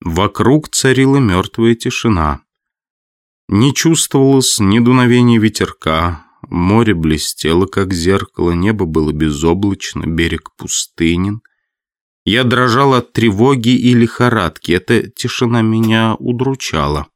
Вокруг царила мертвая тишина. Не чувствовалось ни дуновения ветерка, море блестело, как зеркало, небо было безоблачно, берег пустынен. Я дрожал от тревоги и лихорадки, эта тишина меня удручала.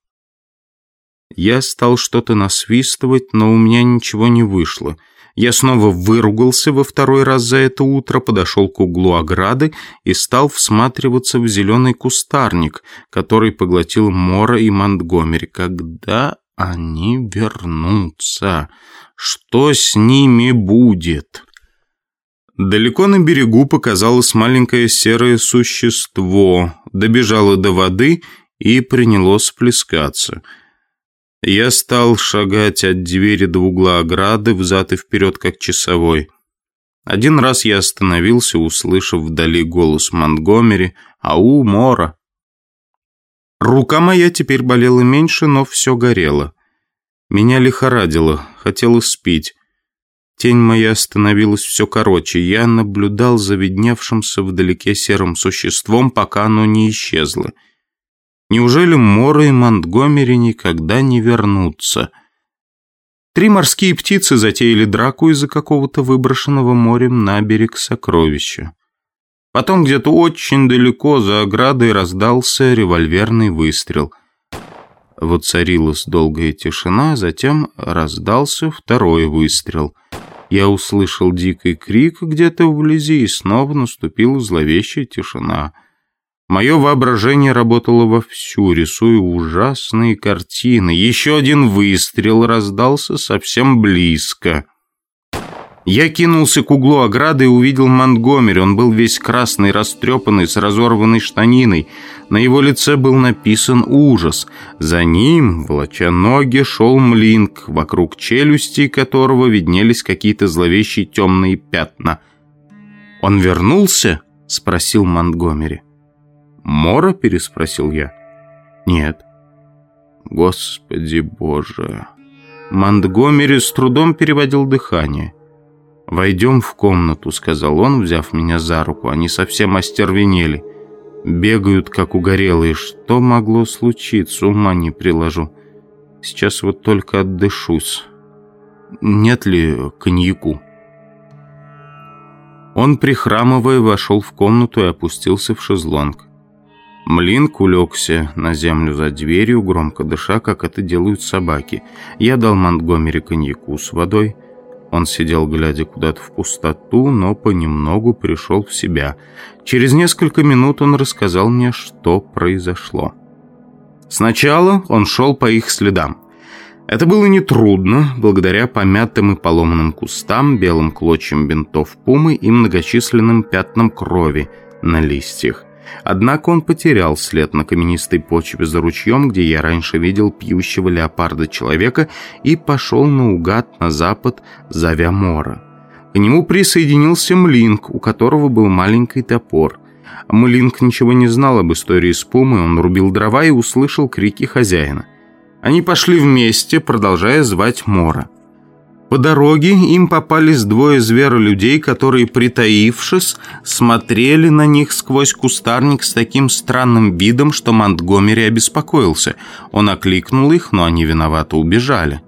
Я стал что-то насвистывать, но у меня ничего не вышло. Я снова выругался во второй раз за это утро, подошел к углу ограды и стал всматриваться в зеленый кустарник, который поглотил Мора и Монтгомери. Когда они вернутся? Что с ними будет?» Далеко на берегу показалось маленькое серое существо, добежало до воды и принялось плескаться. Я стал шагать от двери до угла ограды взад и вперед, как часовой. Один раз я остановился, услышав вдали голос Монтгомери «Ау, Мора!». Рука моя теперь болела меньше, но все горело. Меня лихорадило, хотелось спить. Тень моя становилась все короче. Я наблюдал за видневшимся вдалеке серым существом, пока оно не исчезло. Неужели Мора и Монтгомери никогда не вернутся? Три морские птицы затеяли драку из-за какого-то выброшенного морем на берег сокровища. Потом где-то очень далеко за оградой раздался револьверный выстрел. Воцарилась долгая тишина, затем раздался второй выстрел. Я услышал дикий крик где-то вблизи, и снова наступила зловещая тишина. Мое воображение работало вовсю, рисуя ужасные картины. Еще один выстрел раздался совсем близко. Я кинулся к углу ограды и увидел Монтгомери. Он был весь красный, растрепанный, с разорванной штаниной. На его лице был написан ужас. За ним, волоча ноги, шел Млинк, вокруг челюсти которого виднелись какие-то зловещие темные пятна. «Он вернулся?» — спросил Монтгомери. «Мора?» — переспросил я. «Нет». «Господи боже!» Монтгомери с трудом переводил дыхание. «Войдем в комнату», — сказал он, взяв меня за руку. Они совсем остервенели. Бегают, как угорелые. Что могло случиться, ума не приложу. Сейчас вот только отдышусь. Нет ли коньяку? Он, прихрамывая, вошел в комнату и опустился в шезлонг. Млинк улегся на землю за дверью, громко дыша, как это делают собаки. Я дал Монтгомери коньяку с водой — он сидел, глядя куда-то в пустоту, но понемногу пришел в себя. Через несколько минут он рассказал мне, что произошло. Сначала он шел по их следам. Это было нетрудно, благодаря помятым и поломанным кустам, белым клочьям бинтов пумы и многочисленным пятнам крови на листьях. Однако он потерял след на каменистой почве за ручьем, где я раньше видел пьющего леопарда человека, и пошел наугад на запад, зовя Мора. К нему присоединился Млинк, у которого был маленький топор. Млинк ничего не знал об истории с Пумой, он рубил дрова и услышал крики хозяина. Они пошли вместе, продолжая звать Мора. По дороге им попались двое зверолюдей, которые, притаившись, смотрели на них сквозь кустарник с таким странным видом, что Монтгомери обеспокоился. Он окликнул их, но они виновато убежали.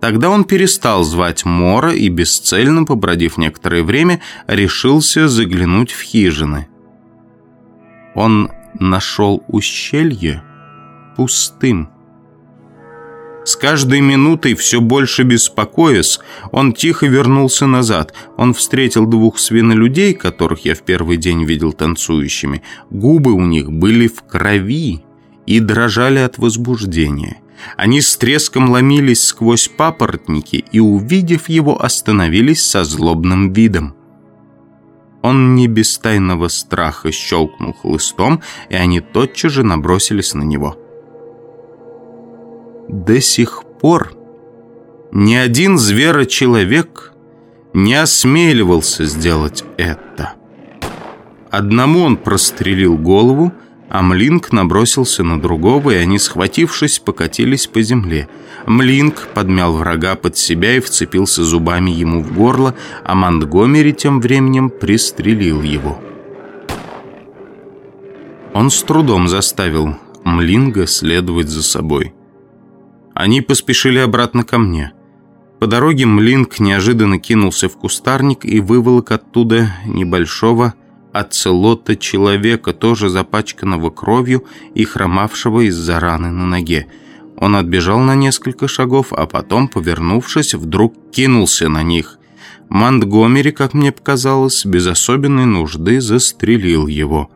Тогда он перестал звать Мора и, бесцельно побродив некоторое время, решился заглянуть в хижины. Он нашел ущелье пустым. С каждой минутой, все больше беспокоясь, он тихо вернулся назад. Он встретил двух свинолюдей, которых я в первый день видел танцующими. Губы у них были в крови и дрожали от возбуждения. Они с треском ломились сквозь папоротники и, увидев его, остановились со злобным видом. Он не без тайного страха щелкнул хлыстом, и они тотчас же набросились на него. До сих пор ни один зверочеловек не осмеливался сделать это. Одному он прострелил голову, а Млинк набросился на другого, и они, схватившись, покатились по земле. Млинк подмял врага под себя и вцепился зубами ему в горло, а Монтгомери тем временем пристрелил его. Он с трудом заставил Млинга следовать за собой. Они поспешили обратно ко мне. По дороге Млинг неожиданно кинулся в кустарник и выволок оттуда небольшого оцелота человека, тоже запачканного кровью и хромавшего из-за раны на ноге. Он отбежал на несколько шагов, а потом, повернувшись, вдруг кинулся на них. Монтгомери, как мне показалось, без особенной нужды застрелил его.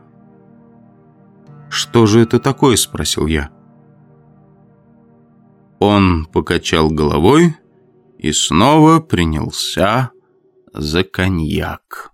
«Что же это такое?» – спросил я. Он покачал головой и снова принялся за коньяк.